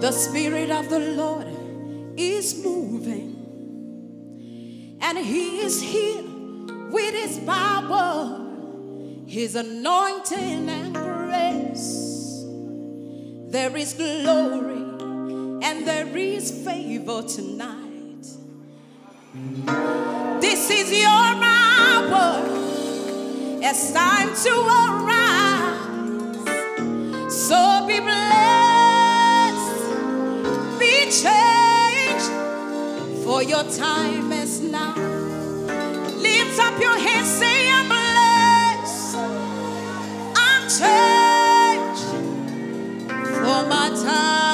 The Spirit of the Lord is moving, and He is here with His power, His anointing and grace. There is glory and there is favor tonight. This is your it's time to arise. So be blessed, be changed, for your time is now. Lift up your hands, say, I'm blessed, I'm changed for my time.